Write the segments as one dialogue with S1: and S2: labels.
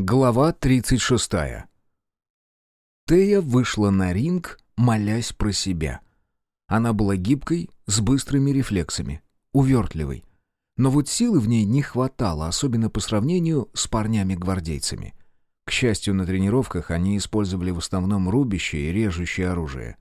S1: Глава 36. Тея вышла на ринг, молясь про себя. Она была гибкой, с быстрыми рефлексами, увертливой. Но вот силы в ней не хватало, особенно по сравнению с парнями-гвардейцами. К счастью, на тренировках они использовали в основном рубящее и режущее оружие.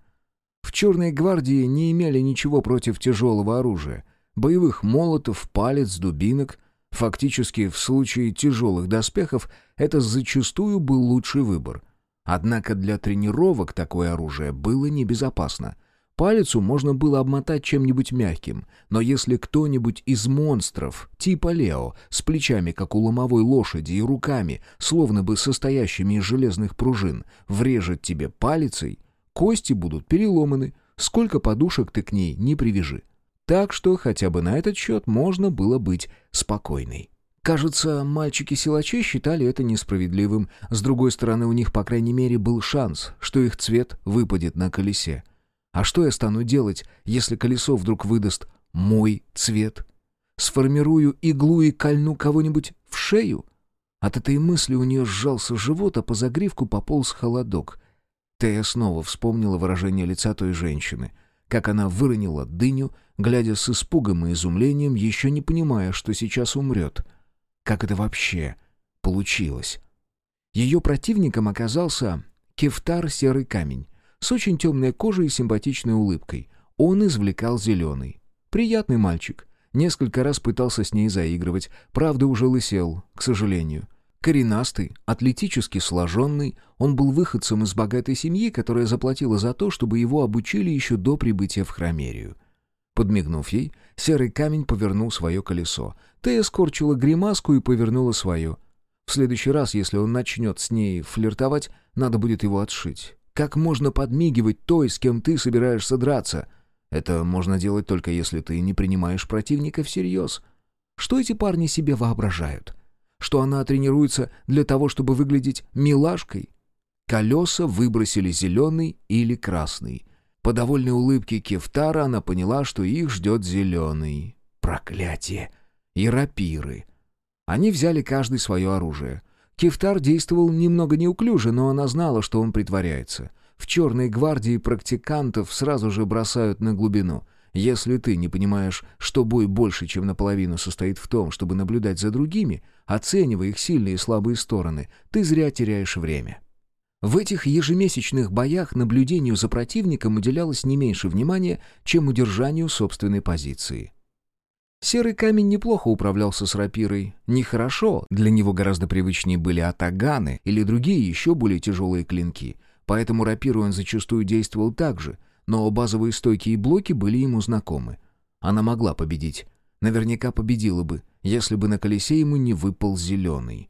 S1: В «Черной гвардии» не имели ничего против тяжелого оружия. Боевых молотов, палец, дубинок — Фактически, в случае тяжелых доспехов это зачастую был лучший выбор. Однако для тренировок такое оружие было небезопасно. Палицу можно было обмотать чем-нибудь мягким, но если кто-нибудь из монстров, типа Лео, с плечами, как у ломовой лошади, и руками, словно бы состоящими из железных пружин, врежет тебе палицей, кости будут переломаны, сколько подушек ты к ней не привяжи. Так что хотя бы на этот счет можно было быть спокойной. Кажется, мальчики-силачи считали это несправедливым. С другой стороны, у них, по крайней мере, был шанс, что их цвет выпадет на колесе. А что я стану делать, если колесо вдруг выдаст мой цвет? Сформирую иглу и кольну кого-нибудь в шею? От этой мысли у нее сжался живот, а по загривку пополз холодок. Тея снова вспомнила выражение лица той женщины — как она выронила дыню, глядя с испугом и изумлением, еще не понимая, что сейчас умрет. Как это вообще получилось? Ее противником оказался кефтар серый камень, с очень темной кожей и симпатичной улыбкой. Он извлекал зеленый. Приятный мальчик. Несколько раз пытался с ней заигрывать, правда уже лысел, к сожалению. Коренастый, атлетически сложенный, он был выходцем из богатой семьи, которая заплатила за то, чтобы его обучили еще до прибытия в Хромерию. Подмигнув ей, серый камень повернул свое колесо. Тея скорчила гримаску и повернула свое. В следующий раз, если он начнет с ней флиртовать, надо будет его отшить. Как можно подмигивать той, с кем ты собираешься драться? Это можно делать только если ты не принимаешь противника всерьез. Что эти парни себе воображают? Что она тренируется для того, чтобы выглядеть милашкой. Колеса выбросили зеленый или красный. По довольной улыбке Кефтара она поняла, что их ждет зеленый. Проклятие! И рапиры. Они взяли каждый свое оружие. Кефтар действовал немного неуклюже, но она знала, что он притворяется. В черной гвардии практикантов сразу же бросают на глубину — если ты не понимаешь, что бой больше, чем наполовину состоит в том, чтобы наблюдать за другими, оценивая их сильные и слабые стороны, ты зря теряешь время. В этих ежемесячных боях наблюдению за противником уделялось не меньше внимания, чем удержанию собственной позиции. Серый камень неплохо управлялся с рапирой. Нехорошо, для него гораздо привычнее были атаганы или другие еще более тяжелые клинки, поэтому рапирой он зачастую действовал так же, но базовые стойки и блоки были ему знакомы. Она могла победить. Наверняка победила бы, если бы на колесе ему не выпал зеленый.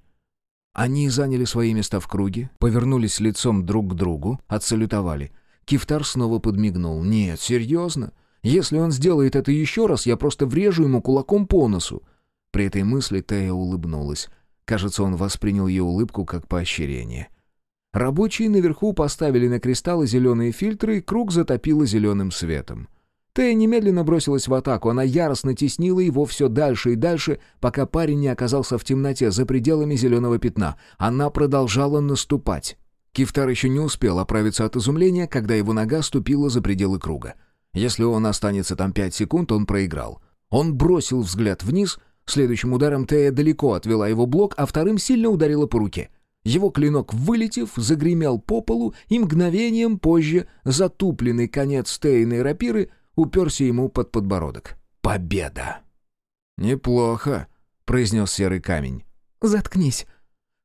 S1: Они заняли свои места в круге, повернулись лицом друг к другу, отсалютовали. Кифтар снова подмигнул. «Нет, серьезно? Если он сделает это еще раз, я просто врежу ему кулаком по носу». При этой мысли Тея улыбнулась. Кажется, он воспринял ее улыбку как поощрение. Рабочие наверху поставили на кристаллы зеленые фильтры, и круг затопило зеленым светом. Тея немедленно бросилась в атаку, она яростно теснила его все дальше и дальше, пока парень не оказался в темноте за пределами зеленого пятна. Она продолжала наступать. Кифтар еще не успел оправиться от изумления, когда его нога ступила за пределы круга. Если он останется там пять секунд, он проиграл. Он бросил взгляд вниз, следующим ударом Тея далеко отвела его блок, а вторым сильно ударила по руке — его клинок, вылетев, загремел по полу, и мгновением позже затупленный конец тейной рапиры уперся ему под подбородок. Победа! «Неплохо», — произнес серый камень.
S2: «Заткнись».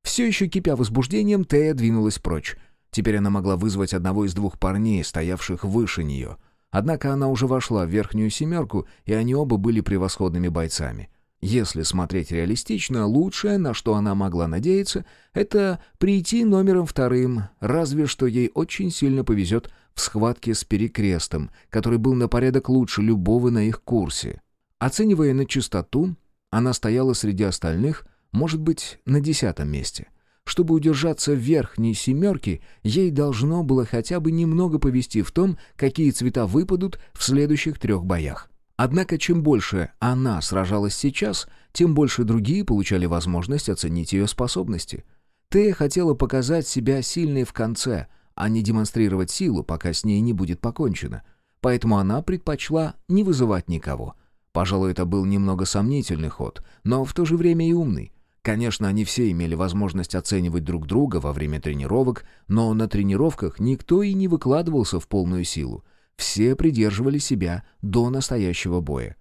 S1: Все еще кипя возбуждением, Тея двинулась прочь. Теперь она могла вызвать одного из двух парней, стоявших выше нее. Однако она уже вошла в верхнюю семерку, и они оба были превосходными бойцами. Если смотреть реалистично, лучшее, на что она могла надеяться, это прийти номером вторым, разве что ей очень сильно повезет в схватке с Перекрестом, который был на порядок лучше любого на их курсе. Оценивая на чистоту, она стояла среди остальных, может быть, на десятом месте. Чтобы удержаться в верхней семерке, ей должно было хотя бы немного повести в том, какие цвета выпадут в следующих трех боях. Однако чем больше она сражалась сейчас, тем больше другие получали возможность оценить ее способности. Тея хотела показать себя сильной в конце, а не демонстрировать силу, пока с ней не будет покончено. Поэтому она предпочла не вызывать никого. Пожалуй, это был немного сомнительный ход, но в то же время и умный. Конечно, они все имели возможность оценивать друг друга во время тренировок, но на тренировках никто и не выкладывался в полную силу. Все придерживали себя до настоящего боя.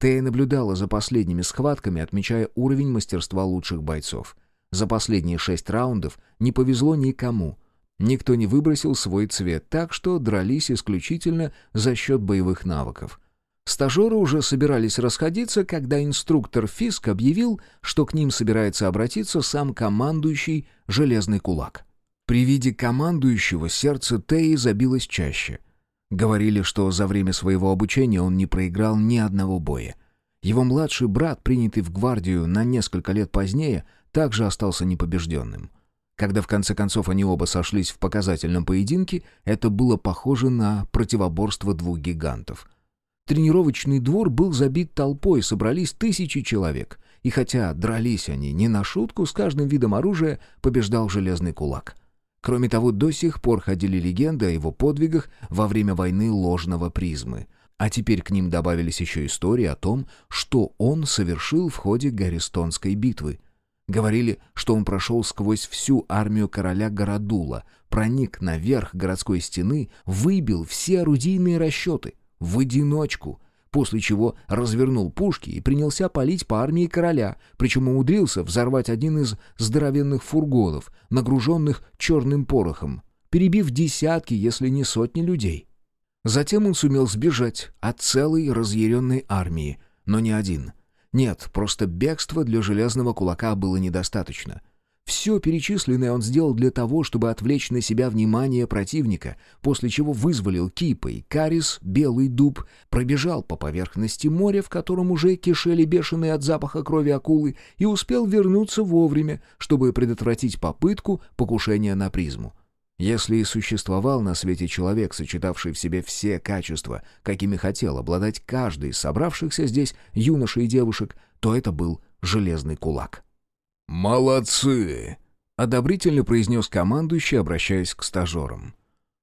S1: Тея наблюдала за последними схватками, отмечая уровень мастерства лучших бойцов. За последние шесть раундов не повезло никому. Никто не выбросил свой цвет, так что дрались исключительно за счет боевых навыков. Стажеры уже собирались расходиться, когда инструктор Фиск объявил, что к ним собирается обратиться сам командующий «Железный кулак». При виде командующего сердце Теи забилось чаще. Говорили, что за время своего обучения он не проиграл ни одного боя. Его младший брат, принятый в гвардию на несколько лет позднее, также остался непобежденным. Когда в конце концов они оба сошлись в показательном поединке, это было похоже на противоборство двух гигантов. Тренировочный двор был забит толпой, собрались тысячи человек. И хотя дрались они не на шутку, с каждым видом оружия побеждал железный кулак. Кроме того, до сих пор ходили легенды о его подвигах во время войны ложного призмы. А теперь к ним добавились еще истории о том, что он совершил в ходе Гаристонской битвы. Говорили, что он прошел сквозь всю армию короля Городула, проник наверх городской стены, выбил все орудийные расчеты. В одиночку — после чего развернул пушки и принялся палить по армии короля, причем умудрился взорвать один из здоровенных фургонов, нагруженных черным порохом, перебив десятки, если не сотни людей. Затем он сумел сбежать от целой разъяренной армии, но не один. Нет, просто бегства для железного кулака было недостаточно. Все перечисленное он сделал для того, чтобы отвлечь на себя внимание противника, после чего вызволил кипой карис, белый дуб, пробежал по поверхности моря, в котором уже кишели бешеные от запаха крови акулы, и успел вернуться вовремя, чтобы предотвратить попытку покушения на призму. Если и существовал на свете человек, сочетавший в себе все качества, какими хотел обладать каждый из собравшихся здесь юношей и девушек, то это был железный кулак.
S2: «Молодцы!» — одобрительно произнес командующий, обращаясь к стажерам.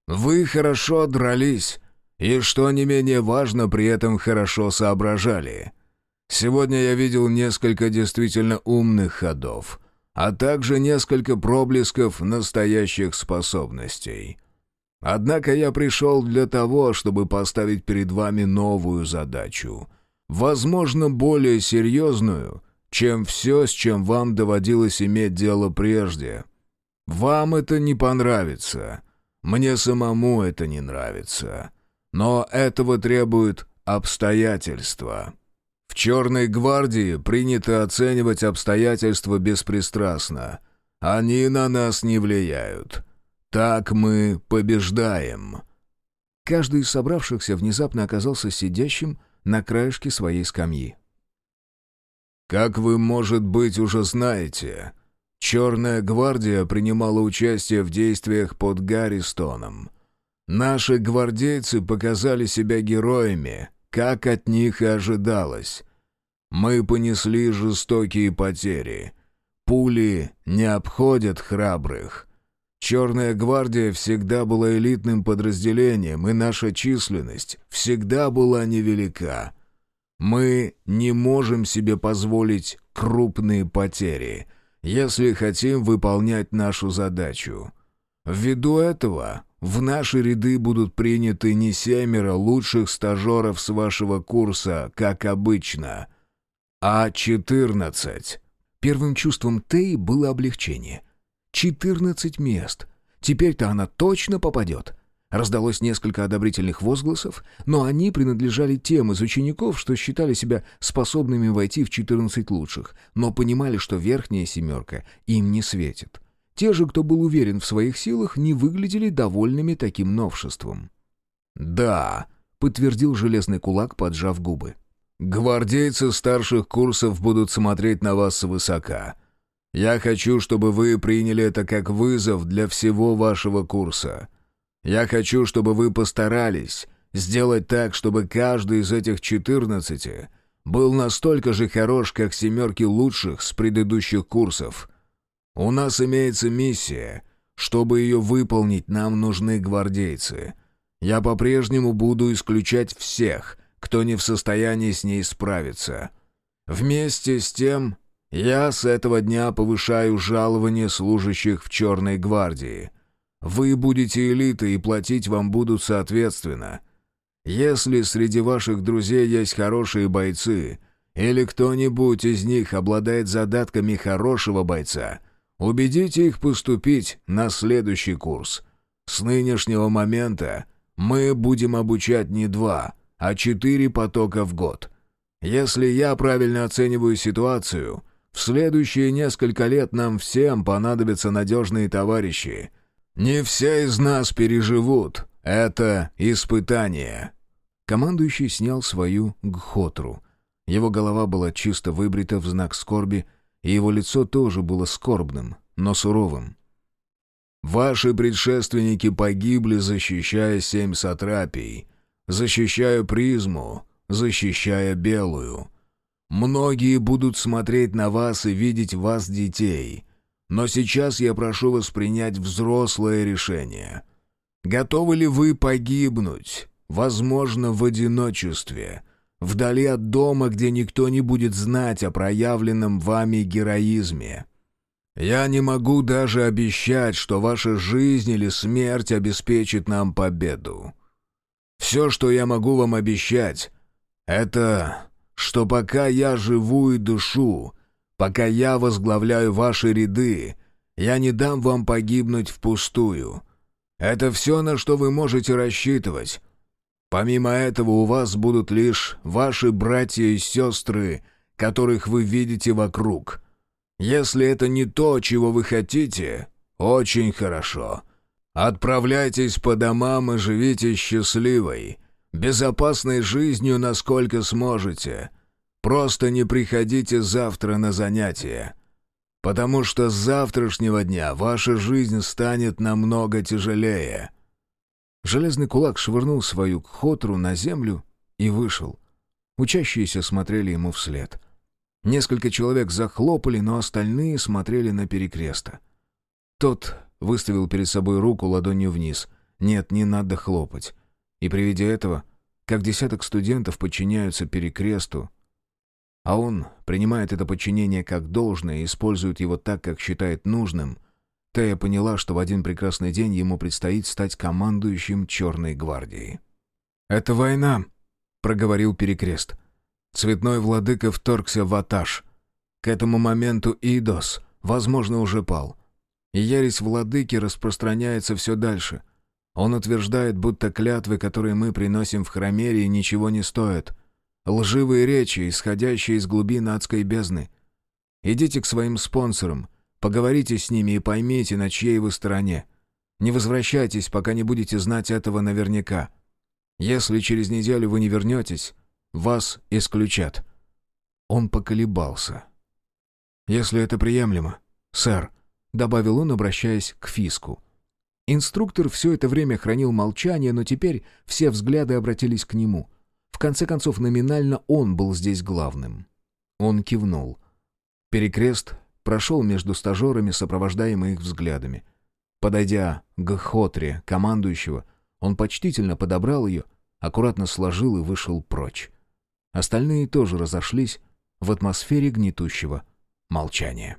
S2: «Вы хорошо дрались, и, что не менее важно, при этом хорошо соображали. Сегодня я видел несколько действительно умных ходов, а также несколько проблесков настоящих способностей. Однако я пришел для того, чтобы поставить перед вами новую задачу, возможно, более серьезную — чем все, с чем вам доводилось иметь дело прежде. Вам это не понравится. Мне самому это не нравится. Но этого требуют обстоятельства. В «Черной гвардии» принято оценивать обстоятельства беспристрастно. Они на нас не влияют. Так мы побеждаем».
S1: Каждый из собравшихся внезапно оказался сидящим на краешке своей скамьи.
S2: Как вы, может быть, уже знаете, Черная гвардия принимала участие в действиях под Гарристоном. Наши гвардейцы показали себя героями, как от них и ожидалось. Мы понесли жестокие потери. Пули не обходят храбрых. Черная гвардия всегда была элитным подразделением, и наша численность всегда была невелика. Мы не можем себе позволить крупные потери, если хотим выполнять нашу задачу. Ввиду этого в наши ряды будут приняты не семеро лучших стажеров с вашего курса, как обычно, а четырнадцать.
S1: Первым чувством Теи было облегчение. Четырнадцать мест. Теперь-то она точно попадет. Раздалось несколько одобрительных возгласов, но они принадлежали тем из учеников, что считали себя способными войти в 14 лучших, но понимали, что верхняя семерка им не светит. Те же, кто был уверен в своих силах, не выглядели довольными таким новшеством.
S2: «Да», —
S1: подтвердил железный кулак, поджав губы.
S2: «Гвардейцы старших курсов будут смотреть на вас свысока. Я хочу, чтобы вы приняли это как вызов для всего вашего курса». Я хочу, чтобы вы постарались сделать так, чтобы каждый из этих четырнадцати был настолько же хорош, как семерки лучших с предыдущих курсов. У нас имеется миссия. Чтобы ее выполнить, нам нужны гвардейцы. Я по-прежнему буду исключать всех, кто не в состоянии с ней справиться. Вместе с тем, я с этого дня повышаю жалование служащих в Черной гвардии. Вы будете элитой, и платить вам будут соответственно. Если среди ваших друзей есть хорошие бойцы, или кто-нибудь из них обладает задатками хорошего бойца, убедите их поступить на следующий курс. С нынешнего момента мы будем обучать не два, а четыре потока в год. Если я правильно оцениваю ситуацию, в следующие несколько лет нам всем понадобятся надежные товарищи. Не все из нас переживут. Это испытание.
S1: Командующий снял свою гхотру. Его голова была чисто выбрита в знак скорби, и его лицо тоже было скорбным, но суровым.
S2: «Ваши предшественники погибли, защищая семь сатрапий, защищая призму, защищая белую. Многие будут смотреть на вас и видеть вас детей, но сейчас я прошу вас принять взрослое решение. Готовы ли вы погибнуть?» Возможно, в одиночестве, вдали от дома, где никто не будет знать о проявленном вами героизме. Я не могу даже обещать, что ваша жизнь или смерть обеспечит нам победу. Все, что я могу вам обещать, это, что пока я живу и душу, пока я возглавляю ваши ряды, я не дам вам погибнуть впустую. Это все, на что вы можете рассчитывать, Помимо этого у вас будут лишь ваши братья и сестры, которых вы видите вокруг. Если это не то, чего вы хотите, очень хорошо. Отправляйтесь по домам и живите счастливой, безопасной жизнью, насколько сможете. Просто не приходите завтра на занятия, потому что с завтрашнего дня ваша жизнь станет намного тяжелее».
S1: Железный кулак швырнул свою кхотру на землю и вышел. Учащиеся смотрели ему вслед. Несколько человек захлопали, но остальные смотрели на перекреста. Тот выставил перед собой руку ладонью вниз. «Нет, не надо хлопать». И при виде этого, как десяток студентов подчиняются перекресту, а он принимает это подчинение как должное и использует его так, как считает нужным, Тея поняла, что в один прекрасный день ему предстоит стать командующим Черной гвардией. «Это война», — проговорил Перекрест. Цветной владыка вторгся в Аташ. К этому моменту Идос, возможно, уже пал. И ересь владыки распространяется все дальше. Он утверждает, будто клятвы, которые мы приносим в Хромерии, ничего не стоят. Лживые речи, исходящие из глубин адской бездны. Идите к своим спонсорам — Поговорите с ними и поймите, на чьей вы стороне. Не возвращайтесь, пока не будете знать этого наверняка. Если через неделю вы не вернетесь, вас исключат». Он поколебался. «Если это приемлемо, сэр», — добавил он, обращаясь к Фиску. Инструктор все это время хранил молчание, но теперь все взгляды обратились к нему. В конце концов, номинально он был здесь главным. Он кивнул. Перекрест прошел между стажерами, сопровождаемый их взглядами. Подойдя к Хотре, командующего, он почтительно подобрал ее, аккуратно сложил и вышел прочь. Остальные тоже разошлись в атмосфере гнетущего молчания.